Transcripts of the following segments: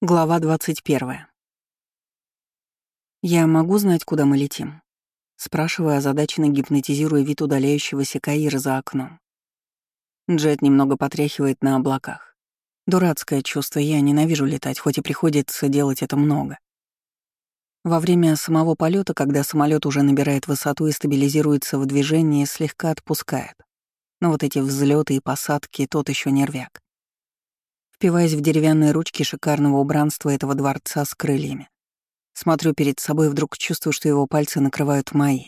Глава 21. «Я могу знать, куда мы летим?» Спрашиваю, озадаченно гипнотизируя вид удаляющегося Каира за окном. Джет немного потряхивает на облаках. Дурацкое чувство, я ненавижу летать, хоть и приходится делать это много. Во время самого полета, когда самолет уже набирает высоту и стабилизируется в движении, слегка отпускает. Но вот эти взлеты и посадки — тот еще нервяк впиваясь в деревянные ручки шикарного убранства этого дворца с крыльями. Смотрю перед собой и вдруг чувствую, что его пальцы накрывают мои.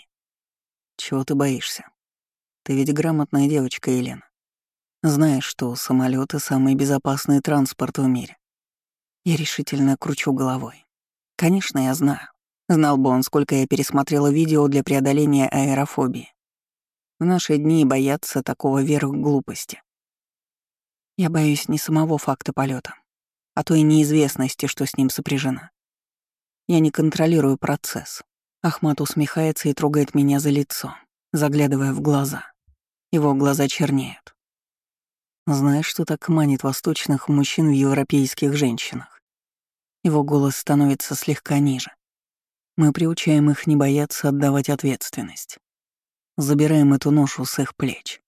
Чего ты боишься? Ты ведь грамотная девочка, Елена. Знаешь, что самолеты самый безопасный транспорт в мире. Я решительно кручу головой. Конечно, я знаю. Знал бы он, сколько я пересмотрела видео для преодоления аэрофобии. В наши дни бояться такого верх глупости. Я боюсь не самого факта полета, а той неизвестности, что с ним сопряжена. Я не контролирую процесс. Ахмат усмехается и трогает меня за лицо, заглядывая в глаза. Его глаза чернеют. Знаешь, что так манит восточных мужчин в европейских женщинах? Его голос становится слегка ниже. Мы приучаем их не бояться отдавать ответственность. Забираем эту ношу с их плеч.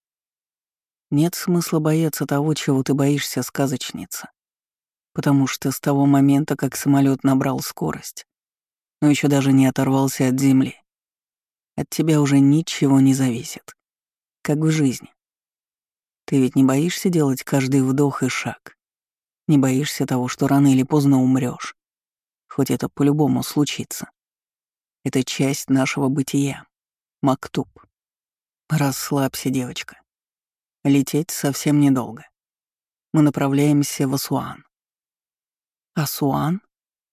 Нет смысла бояться того, чего ты боишься, сказочница. Потому что с того момента, как самолет набрал скорость, но еще даже не оторвался от земли, от тебя уже ничего не зависит. Как в жизни. Ты ведь не боишься делать каждый вдох и шаг. Не боишься того, что рано или поздно умрешь, хоть это по-любому случится. Это часть нашего бытия. Мактуб. Расслабься, девочка. Лететь совсем недолго. Мы направляемся в Асуан. Асуан?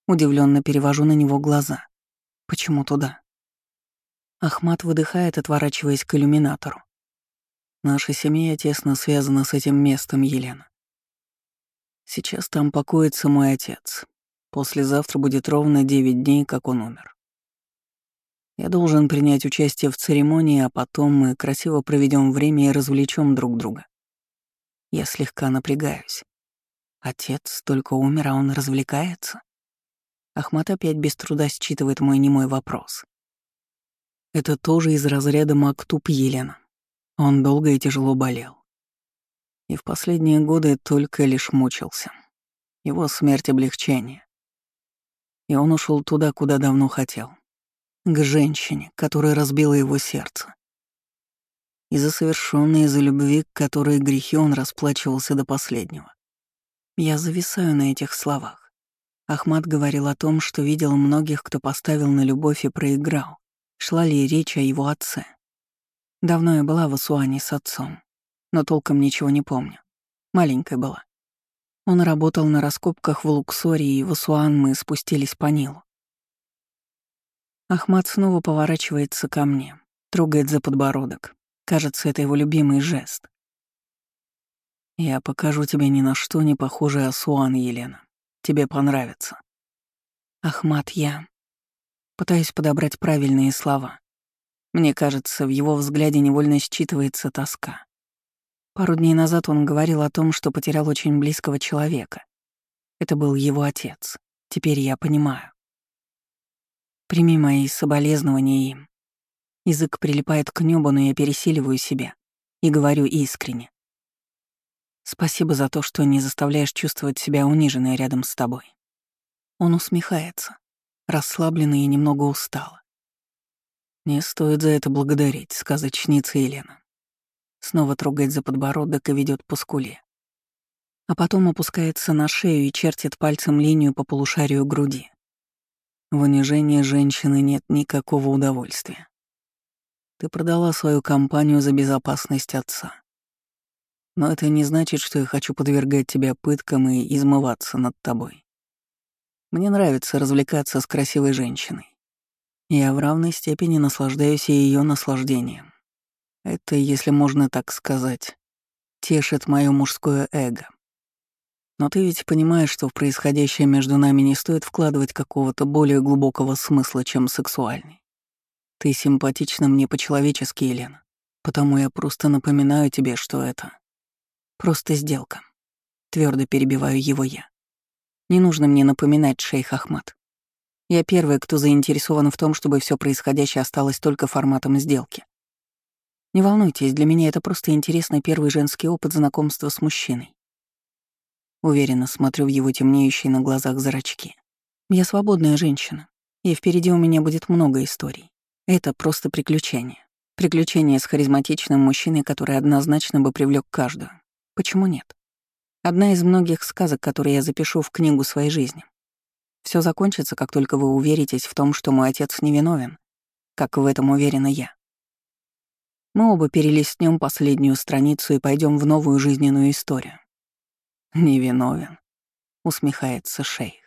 Удивленно перевожу на него глаза. Почему туда? Ахмат выдыхает, отворачиваясь к иллюминатору. Наша семья тесно связана с этим местом, Елена. Сейчас там покоится мой отец. Послезавтра будет ровно девять дней, как он умер. Я должен принять участие в церемонии, а потом мы красиво проведем время и развлечем друг друга. Я слегка напрягаюсь. Отец только умер, а он развлекается? Ахмат опять без труда считывает мой немой вопрос. Это тоже из разряда Мактуб Елена. Он долго и тяжело болел. И в последние годы только лишь мучился. Его смерть — облегчение. И он ушел туда, куда давно хотел к женщине, которая разбила его сердце. И за совершенные из-за любви, к которой грехи он расплачивался до последнего. Я зависаю на этих словах. Ахмат говорил о том, что видел многих, кто поставил на любовь и проиграл. Шла ли речь о его отце? Давно я была в Асуане с отцом, но толком ничего не помню. Маленькая была. Он работал на раскопках в Луксоре, и в Асуан мы спустились по Нилу. Ахмат снова поворачивается ко мне, трогает за подбородок. Кажется, это его любимый жест. «Я покажу тебе ни на что не похожий Асуан, Елена. Тебе понравится». «Ахмат, я...» Пытаюсь подобрать правильные слова. Мне кажется, в его взгляде невольно считывается тоска. Пару дней назад он говорил о том, что потерял очень близкого человека. Это был его отец. Теперь я понимаю. Прими мои соболезнования им. Язык прилипает к небу, но я пересиливаю себя и говорю искренне. Спасибо за то, что не заставляешь чувствовать себя униженной рядом с тобой. Он усмехается, расслабленный и немного устало. Не стоит за это благодарить, сказочница Елена. Снова трогает за подбородок и ведет по скуле. А потом опускается на шею и чертит пальцем линию по полушарию груди. В унижении женщины нет никакого удовольствия. Ты продала свою компанию за безопасность отца. Но это не значит, что я хочу подвергать тебя пыткам и измываться над тобой. Мне нравится развлекаться с красивой женщиной. Я в равной степени наслаждаюсь ее наслаждением. Это, если можно так сказать, тешит мое мужское эго. Но ты ведь понимаешь, что в происходящее между нами не стоит вкладывать какого-то более глубокого смысла, чем сексуальный. Ты симпатична мне по-человечески, Елена. Потому я просто напоминаю тебе, что это просто сделка. Твердо перебиваю его я. Не нужно мне напоминать шейх Ахмад. Я первая, кто заинтересован в том, чтобы все происходящее осталось только форматом сделки. Не волнуйтесь, для меня это просто интересный первый женский опыт знакомства с мужчиной. Уверенно смотрю в его темнеющие на глазах зрачки. Я свободная женщина, и впереди у меня будет много историй. Это просто приключение. Приключение с харизматичным мужчиной, который однозначно бы привлек каждую. Почему нет? Одна из многих сказок, которые я запишу в книгу своей жизни. Все закончится, как только вы уверитесь в том, что мой отец невиновен, как в этом уверена я. Мы оба перелистнем последнюю страницу и пойдем в новую жизненную историю. «Невиновен», — усмехается шейх.